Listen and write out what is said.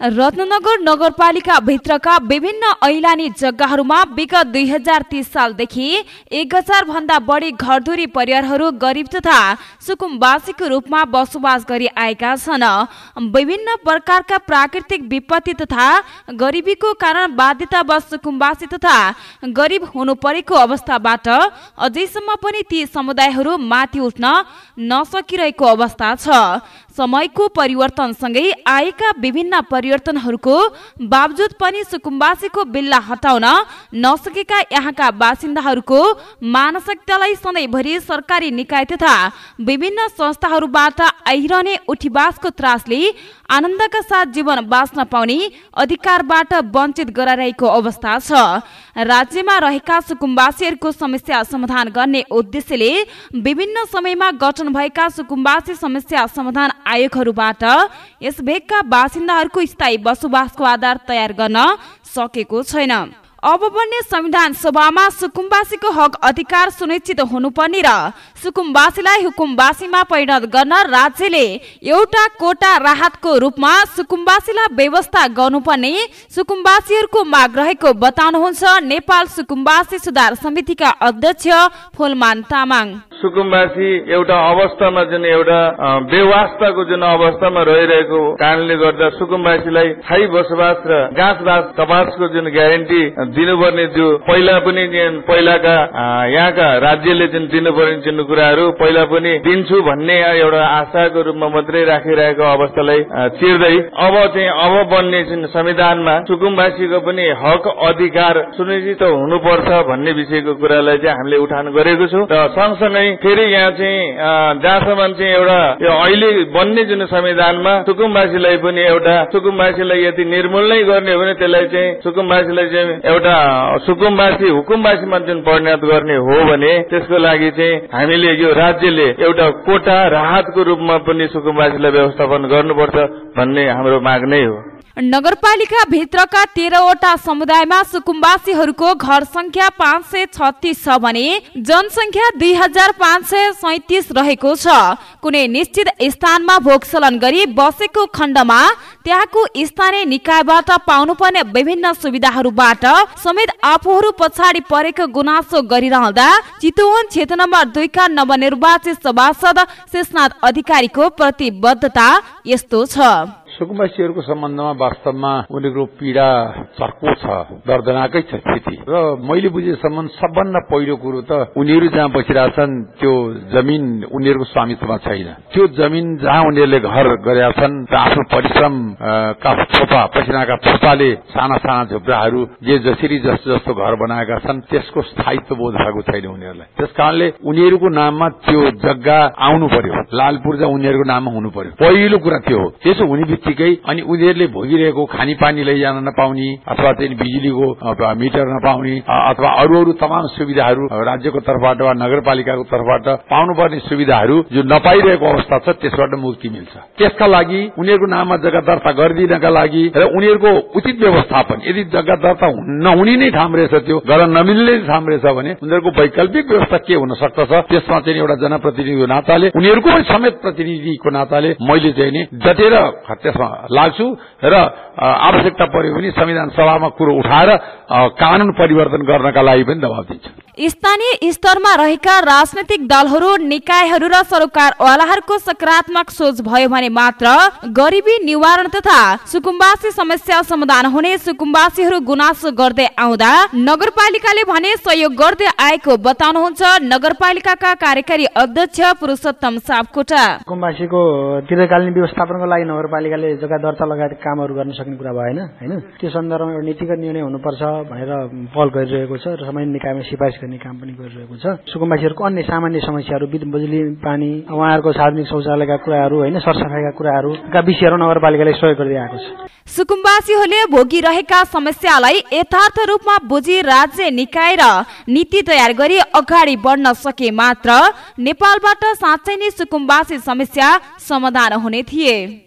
रत्नगर नगरपालिका भित्रका विभिन्न ऐलानी जग्गाहरूमा विगत दुई हजार तीस सालदेखि एक हजार भन्दा बढी घरधुरी परिवारहरू गरिब तथा सुकुम्बासीको रूपमा बसोबास गरी आएका छन्। विभिन्न प्रकारका प्राकृतिक विपत्ति तथा गरिबीको कारण बाध्यतावश सुकुम्बासी तथा गरिब हुनु परेको अवस्थाबाट अझैसम्म पनि ती समुदायहरू माथि उठ्न नसकिरहेको अवस्था छ। समयको परिवर्तनसँगै आएका विभिन्न परिवर्तनहरूको बावजुद पनि सुकुम्बासीको बिल्ला हटाउन नसकेका यहाँका बासिन्दाहरूको मानसिकतालाई सधैँभरि सरकारी निकाय तथा विभिन्न संस्थाहरूबाट आइरहने उठीबासको त्रासले आनन्दका साथ जीवन बाँच्न पाउने अधिकारबाट वञ्चित गराइरहेको अवस्था छ। राज्यमा रहेका सुकुम्बासीहरूको समस्या समाधान गर्ने उद्देश्यले विभिन्न समयमा गठन भएका सुकुम्बासी समस्या समाधान आयोगहरूबाट यस भेगका बासिन्दाहरूको स्थायी बसोबासको आधार तयार गर्न सकेको छैन। अब बन्ने संविधान सभामा सुकुम्बासीको हक अधिकार सुनिश्चित हुनुपर्ने र सुकुम्बासीलाई हुकुमबासीमा परिणत गर्न राज्यले एउटा कोटा राहतको रूपमा सुकुम्बासीलाई व्यवस्था गर्नुपर्ने सुकुम्बासीहरूको माग रहेको बताउनुहुन्छ नेपाल सुकुम्बासी सुधार समितिका अध्यक्ष फुलमान तामाङ। सुकुम्बासी एउटा अवस्थामा जुन एउटा बेवास्ताको जुन अवस्थामा रहिरहेको कारणले गर्दा सुकुम्बासीलाई स्थायी बसोबास र गाँसबास कपासको जुन ग्यारेन्टी दिनुपर्ने जो पहिला पनि पहिलाका यहाँका राज्यले जुन दिनुपर्ने जुन कुराहरू पहिला पनि दिन्छु भन्ने एउटा आशाको रूपमा मात्रै राखिरहेको अवस्थालाई चिर्दै अब चाहिँ अब बन्ने जुन संविधानमा सुकुम्बासीको पनि हक अधिकार सुनिश्चित हुनुपर्छ भन्ने विषयको कुरालाई चाहिँ हामीले उठान गरेको छौँ। र सँगसँगै फेरि यहाँ चाहिँ जहाँसम्म चाहिँ एउटा यो अहिले बन्ने जुन संविधानमा सुकुम्बासीलाई पनि एउटा सुकुम्बासीलाई यदि निर्मूल नै गर्ने हो भने त्यसलाई चाहिँ सुकुम्बासीलाई चाहिँ एउटा सुकुम्बासी हुकुमबासीमा जुन परिणत गर्ने हो भने त्यसको लागि चाहिँ हामीले यो राज्यले एउटा कोटा राहतको रूपमा पनि सुकुम्बासीलाई व्यवस्थापन गर्नुपर्छ भन्ने हाम्रो माग नै हो। नगरपालिका भित्रका तेह्रवटा समुदायमा सुकुम्बासीहरूको घर संख्या पाँच सय छत्तिस छ भने जनसङ्ख्या दुई हजार पाँच सय सैतिस रहेको छ। कुनै निश्चित स्थानमा भोगसलन गरी बसेको खण्डमा त्यहाँको स्थानीय निकायबाट पाउनुपर्ने विभिन्न सुविधाहरूबाट समेत आफूहरू पछाडि परेको गुनासो गरिरहँदा चितवन क्षेत्र नम्बर दुईका नवनिर्वाचित सभासद शेषनाथ अधिकारीको प्रतिबद्धता यस्तो छ। सुकुम्बासीहरूको सम्बन्धमा वास्तवमा उनीहरूको पीड़ा चर्को छ दर्दनाकै छ स्थिति। र मैले बुझेसम्म सबभन्दा पहिलो कुरो त उनीहरू जहाँ बसिरहेछन् त्यो जमिन उनीहरूको स्वामित्वमा छैन। त्यो जमिन जहाँ उनीहरूले घर गरेका छन् आफ्नो परिश्रम थोपा पसिनाका थोपाले साना साना झुप्राहरू जे जसरी जस्तो जस्तो घर बनाएका छन् त्यसको स्थायित्व बोध भएको छैन उनीहरूलाई। त्यस कारणले उनीहरूको नाममा त्यो जग्गा आउनु पर्यो। लालपुर चाहिँ उनीहरूको नाममा हुनु पर्यो। पहिलो कुरा त्यो हो। त्यसो हुने बित्तिकै अनि उनीहरूले भोगिरहेको खानेपानी लैजान नपाउने अथवा चाहिँ बिजुलीको मिटर नपाउने अथवा अरू अरू तमाम सुविधाहरू राज्यको तर्फबाट वा नगरपालिकाको तर्फबाट पाउनुपर्ने सुविधाहरू जो नपाइरहेको अवस्था छ त्यसबाट मुक्ति मिल्छ। त्यसका लागि उनीहरूको नाममा जग्गा दर्ता गरिदिनका लागि र उनीहरूको उचित व्यवस्थापन यदि जग्गा दर्ता नहुने नै ठाउँ रहेछ त्यो गर्न नमिल्ने ठाउँ रहेछ भने उनीहरूको वैकल्पिक व्यवस्था के हुन सक्दछ त्यसमा चाहिँ एउटा जनप्रतिनिधिको नाताले उनीहरूको पनि समेत प्रतिनिधिको नाताले मैले चाहिँ नि डटेर लाग्छु र आवश्यकता पर्यो भने संविधान सभामा कुरो उठाएर कानून परिवर्तन गर्नका लागि पनि दबाव दिन्छ। स्थानीय स्तरमा रहेका राजनैतिक दलहरू निकायहरू र सरकारवालाहरूको सकारात्मक सोच भयो भने मात्र गरिबी निवारण तथा सुकुम्बासी समस्या समाधान हुने सुकुम्बासीहरू गुनासो गर्दै आउँदा नगरपालिकाले भने सहयोग गर्दै आएको बताउनुहुन्छ नगरपालिकाका कार्यकारी अध्यक्ष पुरुषोत्तम सापकोटा। सुकुम्बासीको दीर्घकालीन व्यवस्थापनको लागि नगरपालिकाले जग्गा दर्ता लगायत कामहरू गर्न सक्ने कुरा भएन होइन? त्यो सन्दर्भमा एउटा नीतिगत निर्णय हुनुपर्छ भनेर पहल गरिरहेको छ र सामान्य निकायमा सिफारिस गर्ने काम पनि गरिरहेको छ। सुकुम्बासीहरूको अन्य सामान्य समस्याहरू बिजुली पानी उहाँहरूको सार्वजनिक शौचालयका कुराहरू होइन सरसफाइका कुराहरूका विषयहरू नगरपालिकाले सहयोग गर्दै आएको छ। सुकुम्बासीहरूले भोगिरहेका समस्यालाई यथार्थ रूपमा बुझी राज्य निकाय र नीति तयार गरी अगाडि बढ्न सके मात्र नेपालबाट साँच्चै नै सुकुम्बासी समस्या समाधान हुने थिए।